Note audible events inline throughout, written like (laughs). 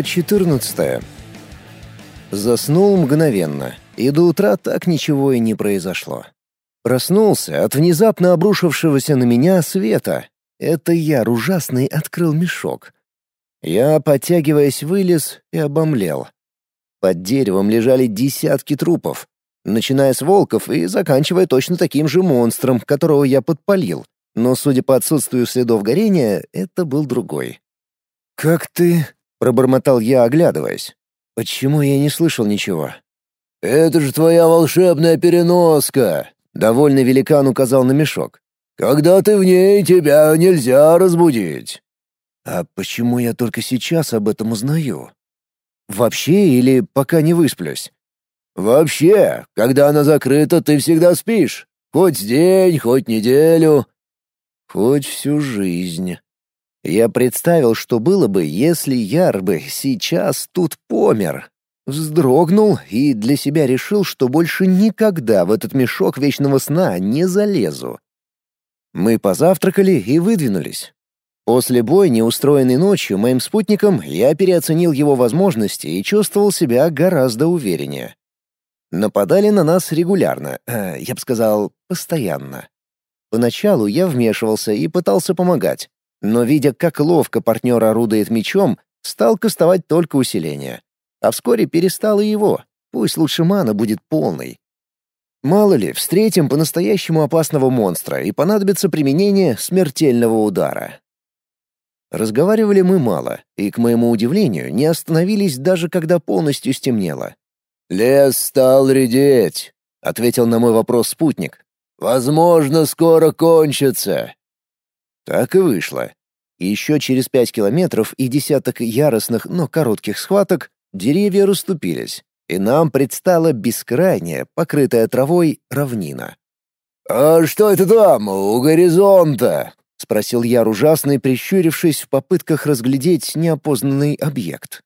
Глава 14. Заснул мгновенно, и до утра так ничего и не произошло. Проснулся от внезапно обрушившегося на меня света. Это я, ужасный, открыл мешок. Я, подтягиваясь, вылез и обомлел. Под деревом лежали десятки трупов, начиная с волков и заканчивая точно таким же монстром, которого я подпалил. Но, судя по отсутствию следов горения, это был другой. «Как ты?» — пробормотал я, оглядываясь. «Почему я не слышал ничего?» «Это же твоя волшебная переноска!» — довольный великан указал на мешок. «Когда ты в ней, тебя нельзя разбудить!» «А почему я только сейчас об этом узнаю? Вообще или пока не высплюсь?» «Вообще, когда она закрыта, ты всегда спишь. Хоть день, хоть неделю». «Хоть всю жизнь». Я представил, что было бы, если Яр бы сейчас тут помер. Вздрогнул и для себя решил, что больше никогда в этот мешок вечного сна не залезу. Мы позавтракали и выдвинулись. После бойни, устроенной ночью моим спутником, я переоценил его возможности и чувствовал себя гораздо увереннее. Нападали на нас регулярно, э, я бы сказал, постоянно. Поначалу я вмешивался и пытался помогать, но, видя, как ловко партнер орудует мечом, стал кастовать только усиление. А вскоре перестал и его, пусть лучше мана будет полной. Мало ли, встретим по-настоящему опасного монстра и понадобится применение смертельного удара. Разговаривали мы мало, и, к моему удивлению, не остановились даже когда полностью стемнело. «Лес стал редеть», — ответил на мой вопрос спутник. «Возможно, скоро кончится». Так и вышло. Еще через пять километров и десяток яростных, но коротких схваток деревья расступились, и нам предстала бескрайняя, покрытая травой, равнина. «А что это там, у горизонта?» — спросил Яр ужасный, прищурившись в попытках разглядеть неопознанный объект.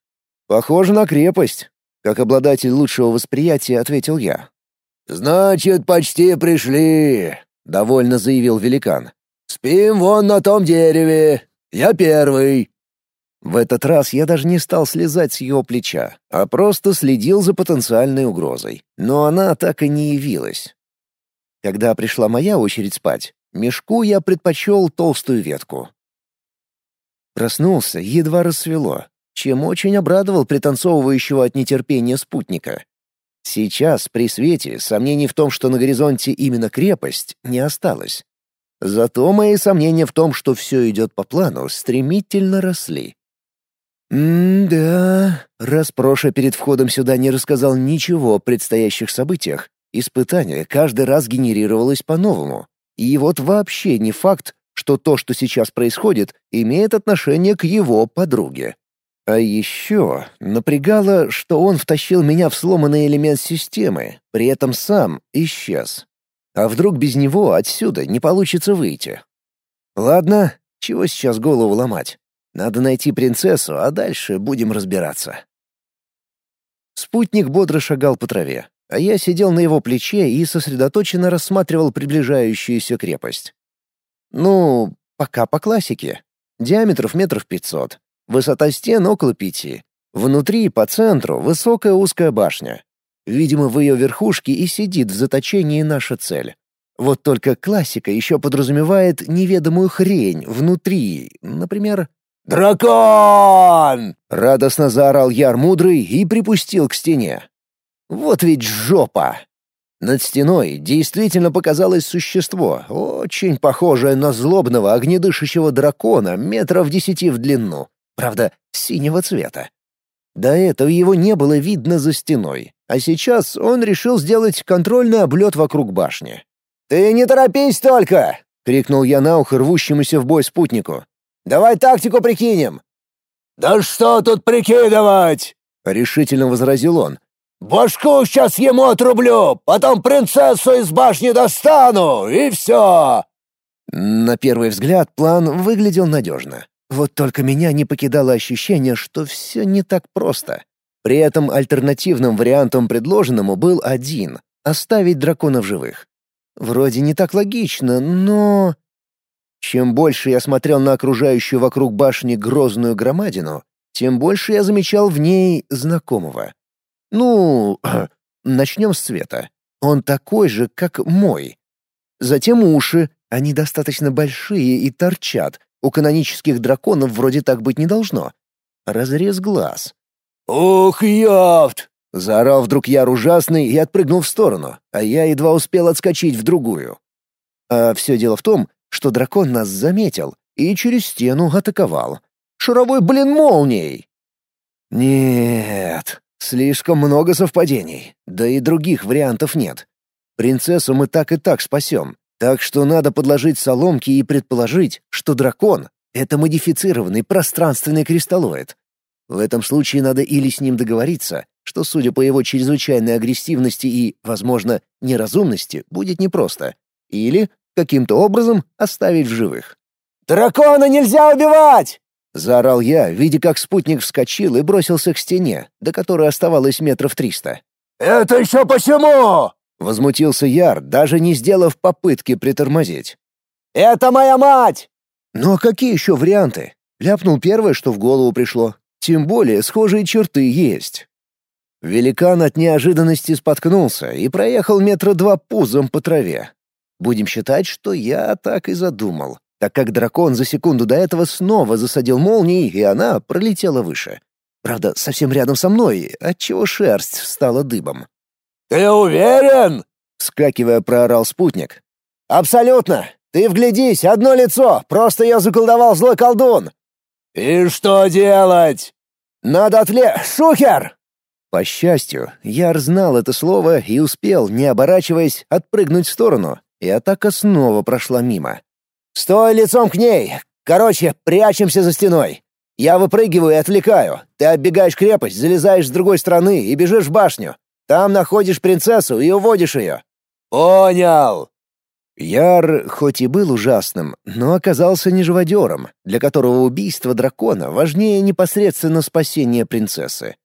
«Похоже на крепость», как обладатель лучшего восприятия ответил я. «Значит, почти пришли», — довольно заявил великан. «Спим вон на том дереве. Я первый». В этот раз я даже не стал слезать с его плеча, а просто следил за потенциальной угрозой. Но она так и не явилась. Когда пришла моя очередь спать, мешку я предпочел толстую ветку. Проснулся, едва рассвело, чем очень обрадовал пританцовывающего от нетерпения спутника. Сейчас, при свете, сомнений в том, что на горизонте именно крепость, не осталось. Зато мои сомнения в том, что все идет по плану, стремительно росли. М-да, раз Проша перед входом сюда не рассказал ничего о предстоящих событиях, испытание каждый раз генерировалось по-новому. И вот вообще не факт, что то, что сейчас происходит, имеет отношение к его подруге. А еще напрягало, что он втащил меня в сломанный элемент системы, при этом сам исчез. А вдруг без него отсюда не получится выйти? Ладно, чего сейчас голову ломать? Надо найти принцессу, а дальше будем разбираться. Спутник бодро шагал по траве, а я сидел на его плече и сосредоточенно рассматривал приближающуюся крепость. Ну, пока по классике. Диаметров метров пятьсот, Высота стен около пяти. Внутри, по центру, высокая узкая башня. Видимо, в ее верхушке и сидит в заточении наша цель. Вот только классика еще подразумевает неведомую хрень внутри, например... «Дракон!» — радостно заорал Яр Мудрый и припустил к стене. «Вот ведь жопа!» Над стеной действительно показалось существо, очень похожее на злобного огнедышащего дракона метров десяти в длину. Правда, синего цвета. До этого его не было видно за стеной, а сейчас он решил сделать контрольный облет вокруг башни. «Ты не торопись только!» — крикнул я на ухо рвущемуся в бой спутнику. «Давай тактику прикинем!» «Да что тут прикидывать?» — решительно возразил он. «Башку сейчас ему отрублю, потом принцессу из башни достану, и все!» На первый взгляд план выглядел надежно. Вот только меня не покидало ощущение, что все не так просто. При этом альтернативным вариантом предложенному был один — оставить дракона в живых. Вроде не так логично, но... Чем больше я смотрел на окружающую вокруг башни грозную громадину, тем больше я замечал в ней знакомого. Ну, (clears throat) начнем с цвета. Он такой же, как мой. Затем уши, они достаточно большие и торчат. У канонических драконов вроде так быть не должно. Разрез глаз. «Ух, ёпт!» — заорал вдруг Яр ужасный и отпрыгнул в сторону, а я едва успел отскочить в другую. А все дело в том, что дракон нас заметил и через стену атаковал. Шаровой, блин, молнией! Нет, слишком много совпадений, да и других вариантов нет. Принцессу мы так и так спасем, так что надо подложить соломки и предположить, что дракон — это модифицированный пространственный кристаллоид. В этом случае надо или с ним договориться, что, судя по его чрезвычайной агрессивности и, возможно, неразумности, будет непросто, или каким-то образом оставить в живых. «Дракона нельзя убивать!» — заорал я, видя, как спутник вскочил и бросился к стене, до которой оставалось метров триста. «Это еще почему?» — возмутился Яр, даже не сделав попытки притормозить. «Это моя мать!» «Ну а какие еще варианты?» Ляпнул первое, что в голову пришло. Тем более схожие черты есть. Великан от неожиданности споткнулся и проехал метра два пузом по траве. Будем считать, что я так и задумал, так как дракон за секунду до этого снова засадил молнией, и она пролетела выше. Правда, совсем рядом со мной, отчего шерсть встала дыбом. «Ты уверен?» — вскакивая, проорал спутник. «Абсолютно! Ты вглядись, одно лицо, просто я заколдовал злой колдун!» «И что делать?» «Надо отле... Шухер!» По счастью, Яр знал это слово и успел, не оборачиваясь, отпрыгнуть в сторону, и атака снова прошла мимо. «Стой лицом к ней! Короче, прячемся за стеной. Я выпрыгиваю и отвлекаю. Ты оббегаешь крепость, залезаешь с другой стороны и бежишь в башню. Там находишь принцессу и уводишь ее». «Понял!» Яр, хоть и был ужасным, но оказался не живодером, для которого убийство дракона важнее непосредственно спасения принцессы.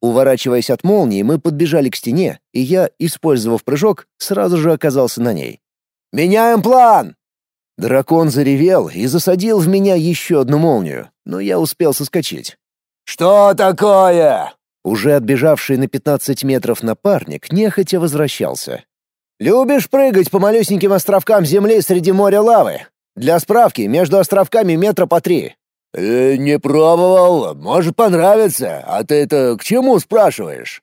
Уворачиваясь от молнии, мы подбежали к стене, и я, использовав прыжок, сразу же оказался на ней. «Меняем план!» Дракон заревел и засадил в меня еще одну молнию, но я успел соскочить. «Что такое?» Уже отбежавший на 15 метров напарник нехотя возвращался. «Любишь прыгать по малюсеньким островкам земли среди моря лавы? Для справки, между островками метра по три». «Э, «Не пробовал. Может, понравится. А ты это к чему спрашиваешь?»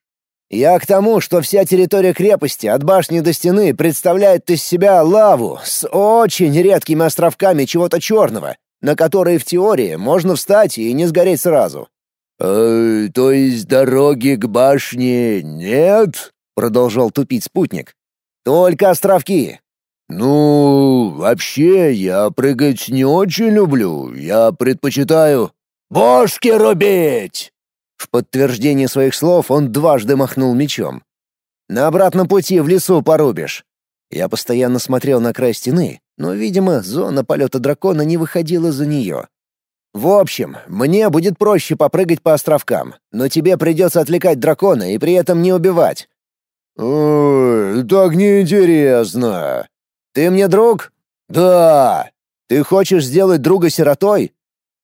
Я к тому, что вся территория крепости от башни до стены представляет из себя лаву с очень редкими островками чего-то черного, на которые в теории можно встать и не сгореть сразу. «Э, «То есть дороги к башне нет?» — продолжал тупить спутник. «Только островки». «Ну, вообще, я прыгать не очень люблю. Я предпочитаю...» «Бошки рубить!» В подтверждение своих слов он дважды махнул мечом. «На обратном пути в лесу порубишь». Я постоянно смотрел на край стены, но, видимо, зона полета дракона не выходила за нее. «В общем, мне будет проще попрыгать по островкам, но тебе придется отвлекать дракона и при этом не убивать». «Ой, так неинтересно». «Ты мне друг?» «Да». «Ты хочешь сделать друга сиротой?»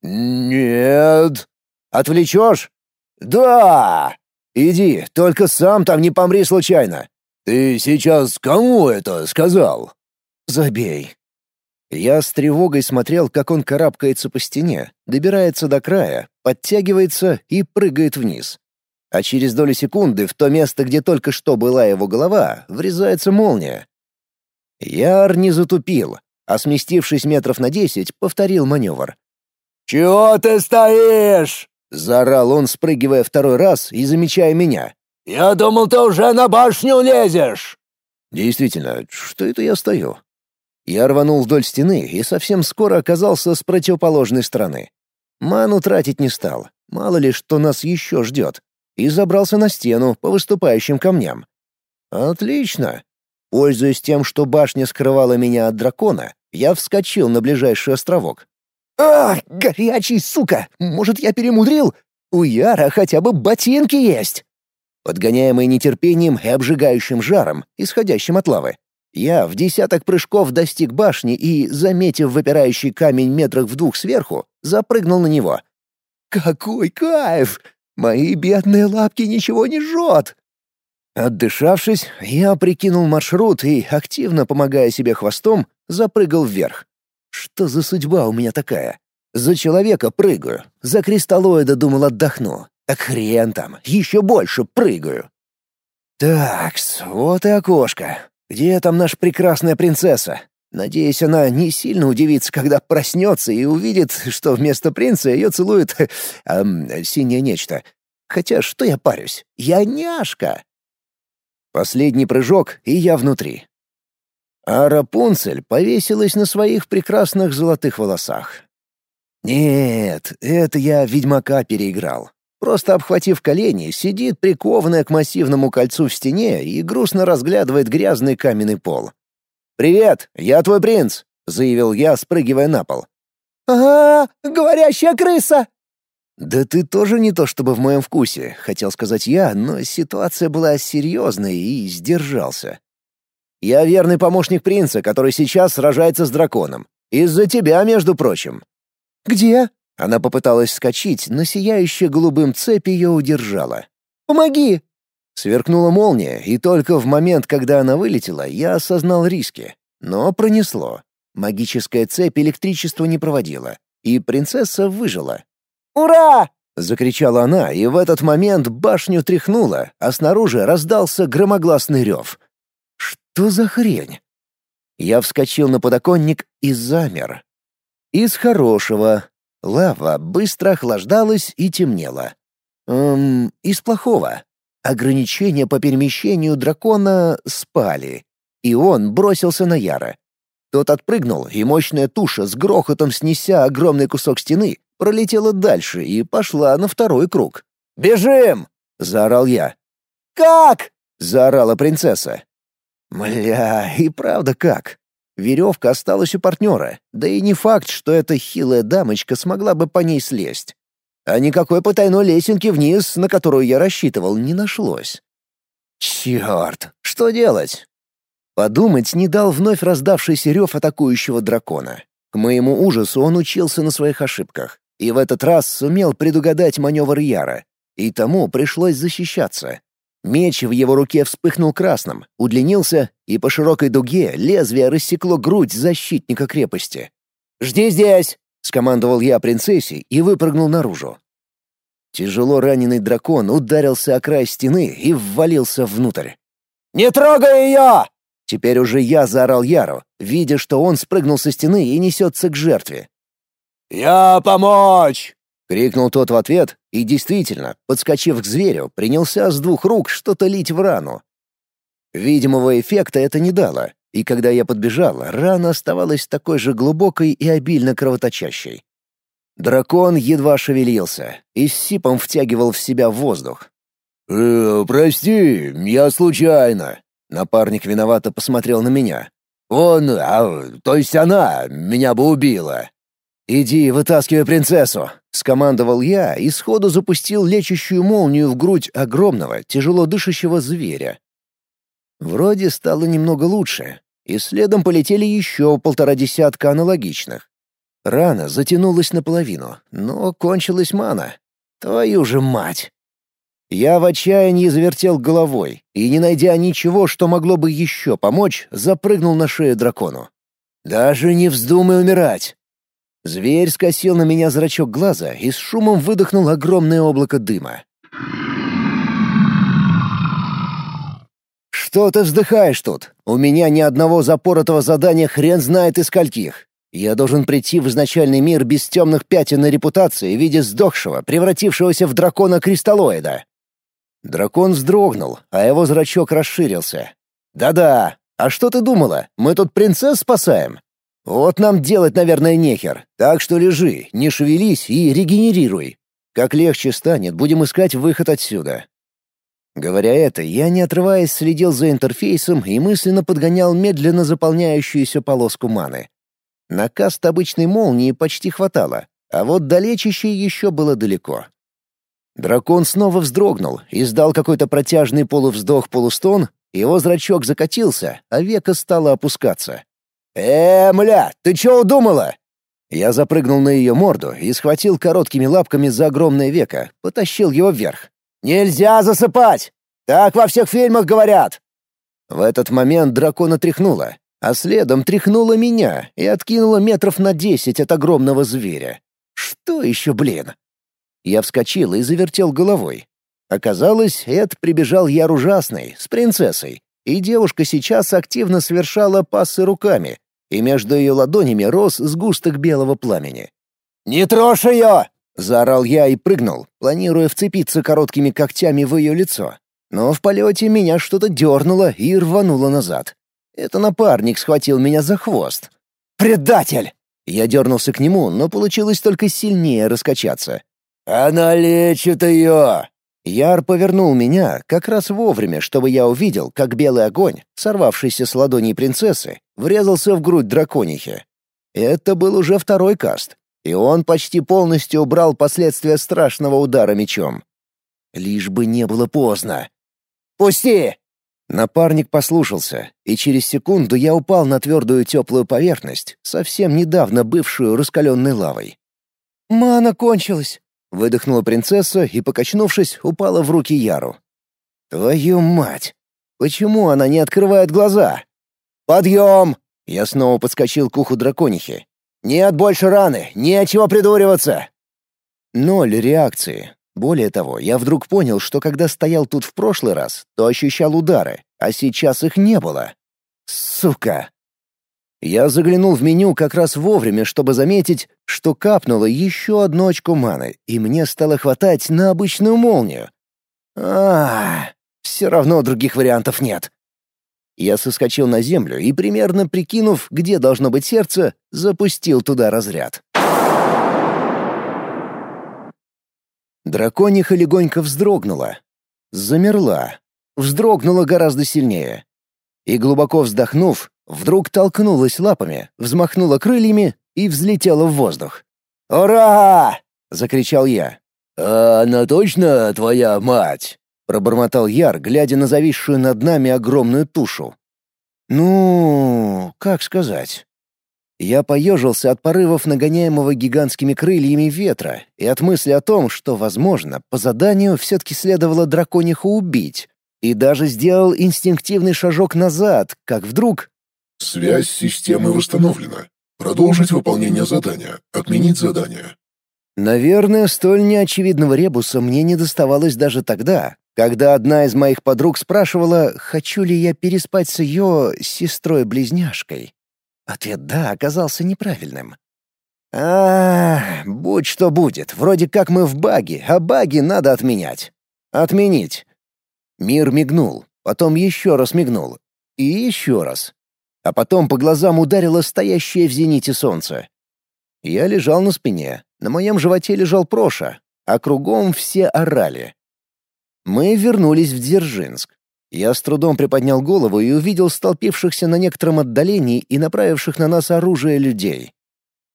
«Нет». «Отвлечешь?» «Да!» «Иди, только сам там не помри случайно!» «Ты сейчас кому это сказал?» «Забей!» Я с тревогой смотрел, как он карабкается по стене, добирается до края, подтягивается и прыгает вниз. А через долю секунды в то место, где только что была его голова, врезается молния. Яр не затупил, а сместившись метров на десять, повторил маневр. «Чего ты стоишь?» Заорал он, спрыгивая второй раз и замечая меня. «Я думал, ты уже на башню лезешь!» «Действительно, что это я стою?» Я рванул вдоль стены и совсем скоро оказался с противоположной стороны. Ману тратить не стал, мало ли что нас еще ждет, и забрался на стену по выступающим камням. «Отлично!» Пользуясь тем, что башня скрывала меня от дракона, я вскочил на ближайший островок. «А, горячий, сука! Может, я перемудрил? У Яра хотя бы ботинки есть!» Подгоняемый нетерпением и обжигающим жаром, исходящим от лавы, я в десяток прыжков достиг башни и, заметив выпирающий камень метрах в двух сверху, запрыгнул на него. Какой кайф! Мои бедные лапки ничего не жжет!» Отдышавшись, я прикинул маршрут и, активно помогая себе хвостом, запрыгал вверх. Что за судьба у меня такая? За человека прыгаю, за кристаллоида думал отдохну. Так хрен там, еще больше прыгаю. Такс, вот и окошко. Где там наша прекрасная принцесса? Надеюсь, она не сильно удивится, когда проснется и увидит, что вместо принца ее целует (laughs) эм, синее нечто. Хотя что я парюсь? Я няшка. Последний прыжок, и я внутри. А Рапунцель повесилась на своих прекрасных золотых волосах. Нет, это я ведьмака переиграл. Просто обхватив колени, сидит прикованная к массивному кольцу в стене и грустно разглядывает грязный каменный пол. «Привет, я твой принц», — заявил я, спрыгивая на пол. «Ага, говорящая крыса!» «Да ты тоже не то чтобы в моем вкусе», — хотел сказать я, но ситуация была серьезной и сдержался. «Я верный помощник принца, который сейчас сражается с драконом. Из-за тебя, между прочим». «Где?» Она попыталась скочить, но сияющая голубым цепь ее удержала. «Помоги!» Сверкнула молния, и только в момент, когда она вылетела, я осознал риски. Но пронесло. Магическая цепь электричество не проводила, и принцесса выжила. «Ура!» — закричала она, и в этот момент башню тряхнуло, а снаружи раздался громогласный рев. «Что за хрень?» Я вскочил на подоконник и замер. Из хорошего. Лава быстро охлаждалась и темнела. Эм, из плохого. Ограничения по перемещению дракона спали, и он бросился на Яра. Тот отпрыгнул, и мощная туша с грохотом снеся огромный кусок стены, пролетела дальше и пошла на второй круг. «Бежим!» — заорал я. «Как?» — заорала принцесса. «Мля, и правда как? Веревка осталась у партнера, да и не факт, что эта хилая дамочка смогла бы по ней слезть. А никакой потайной лесенки вниз, на которую я рассчитывал, не нашлось. Черт, что делать? Подумать не дал вновь раздавшийся рев атакующего дракона. К моему ужасу он учился на своих ошибках и в этот раз сумел предугадать маневр Яра, и тому пришлось защищаться. Меч в его руке вспыхнул красным, удлинился, и по широкой дуге лезвие рассекло грудь защитника крепости. «Жди здесь!» — скомандовал я принцессе и выпрыгнул наружу. Тяжело раненый дракон ударился о край стены и ввалился внутрь. «Не трогай ее!» Теперь уже я заорал Яру, видя, что он спрыгнул со стены и несется к жертве. «Я помочь!» — крикнул тот в ответ, и действительно, подскочив к зверю, принялся с двух рук что-то лить в рану. Видимого эффекта это не дало, и когда я подбежал, рана оставалась такой же глубокой и обильно кровоточащей. Дракон едва шевелился и с сипом втягивал в себя воздух. «Э, «Прости, я случайно». Напарник виновато посмотрел на меня. «Он, а, то есть она, меня бы убила». «Иди, вытаскивай принцессу!» — скомандовал я и сходу запустил лечащую молнию в грудь огромного, тяжело дышащего зверя. Вроде стало немного лучше, и следом полетели еще полтора десятка аналогичных. Рана затянулась наполовину, но кончилась мана. Твою же мать! Я в отчаянии завертел головой и, не найдя ничего, что могло бы еще помочь, запрыгнул на шею дракону. «Даже не вздумай умирать!» Зверь скосил на меня зрачок глаза и с шумом выдохнул огромное облако дыма. «Что ты вздыхаешь тут? У меня ни одного запоротого задания хрен знает из скольких. Я должен прийти в изначальный мир без темных пятен на репутации в виде сдохшего, превратившегося в дракона-кристаллоида». Дракон вздрогнул, а его зрачок расширился. «Да-да, а что ты думала? Мы тут принцесс спасаем? Вот нам делать, наверное, нехер. Так что лежи, не шевелись и регенерируй. Как легче станет, будем искать выход отсюда. Говоря это, я, не отрываясь, следил за интерфейсом и мысленно подгонял медленно заполняющуюся полоску маны. На каст обычной молнии почти хватало, а вот до лечащей еще было далеко. Дракон снова вздрогнул, издал какой-то протяжный полувздох-полустон, его зрачок закатился, а века стало опускаться. «Э, мля, ты чё удумала?» Я запрыгнул на ее морду и схватил короткими лапками за огромное веко, потащил его вверх. «Нельзя засыпать! Так во всех фильмах говорят!» В этот момент дракона тряхнуло, а следом тряхнуло меня и откинуло метров на десять от огромного зверя. Что еще, блин? Я вскочил и завертел головой. Оказалось, Эд прибежал яр ужасный, с принцессой, и девушка сейчас активно совершала пассы руками, и между ее ладонями рос сгусток белого пламени. «Не трожь ее!» — заорал я и прыгнул, планируя вцепиться короткими когтями в ее лицо. Но в полете меня что-то дернуло и рвануло назад. Это напарник схватил меня за хвост. «Предатель!» Я дернулся к нему, но получилось только сильнее раскачаться. «Она лечит ее!» Яр повернул меня как раз вовремя, чтобы я увидел, как белый огонь, сорвавшийся с ладони принцессы, врезался в грудь драконихи. Это был уже второй каст, и он почти полностью убрал последствия страшного удара мечом. Лишь бы не было поздно. «Пусти!» Напарник послушался, и через секунду я упал на твердую теплую поверхность, совсем недавно бывшую раскаленной лавой. «Мана кончилась!» — выдохнула принцесса и, покачнувшись, упала в руки Яру. «Твою мать! Почему она не открывает глаза?» «Подъем!» — я снова подскочил к уху драконихи. «Нет больше раны, нечего придуриваться!» Ноль реакции, более того, я вдруг понял, что когда стоял тут в прошлый раз, то ощущал удары, а сейчас их не было. Сука! Я заглянул в меню как раз вовремя, чтобы заметить, что капнуло еще одно очко маны, и мне стало хватать на обычную молнию. А, -а, -а все равно других вариантов нет. Я соскочил на землю и, примерно прикинув, где должно быть сердце, запустил туда разряд. Дракониха легонько вздрогнула. Замерла. Вздрогнула гораздо сильнее. И, глубоко вздохнув, вдруг толкнулась лапами, взмахнула крыльями и взлетела в воздух. «Ура!» — закричал я. «А она точно твоя мать?» — пробормотал Яр, глядя на зависшую над нами огромную тушу. «Ну, как сказать?» Я поежился от порывов нагоняемого гигантскими крыльями ветра и от мысли о том, что, возможно, по заданию все-таки следовало дракониху убить, и даже сделал инстинктивный шажок назад, как вдруг... «Связь системы восстановлена. Продолжить выполнение задания. Отменить задание». Наверное, столь неочевидного ребуса мне не доставалось даже тогда, когда одна из моих подруг спрашивала, хочу ли я переспать с ее сестрой-близняшкой. Ответ «да» оказался неправильным. А, будь что будет, вроде как мы в баге, а баги надо отменять. Отменить. Мир мигнул, потом еще раз мигнул. И еще раз. А потом по глазам ударило стоящее в зените солнце. Я лежал на спине, на моем животе лежал Проша, а кругом все орали. Мы вернулись в Дзержинск. Я с трудом приподнял голову и увидел столпившихся на некотором отдалении и направивших на нас оружие людей.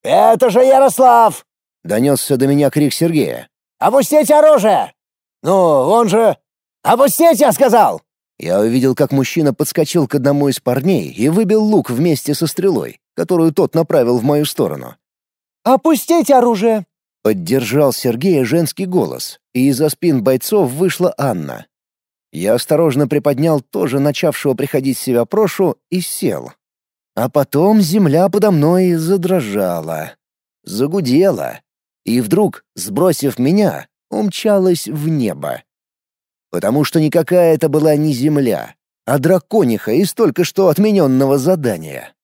«Это же Ярослав!» — донесся до меня крик Сергея. «Опустите оружие!» «Ну, он же...» «Опустите, я сказал!» Я увидел, как мужчина подскочил к одному из парней и выбил лук вместе со стрелой, которую тот направил в мою сторону. «Опустите оружие!» Поддержал Сергея женский голос, и из-за спин бойцов вышла Анна. Я осторожно приподнял тоже начавшего приходить в себя Прошу и сел. А потом земля подо мной задрожала, загудела, и вдруг, сбросив меня, умчалась в небо. Потому что никакая это была не земля, а дракониха из только что отмененного задания.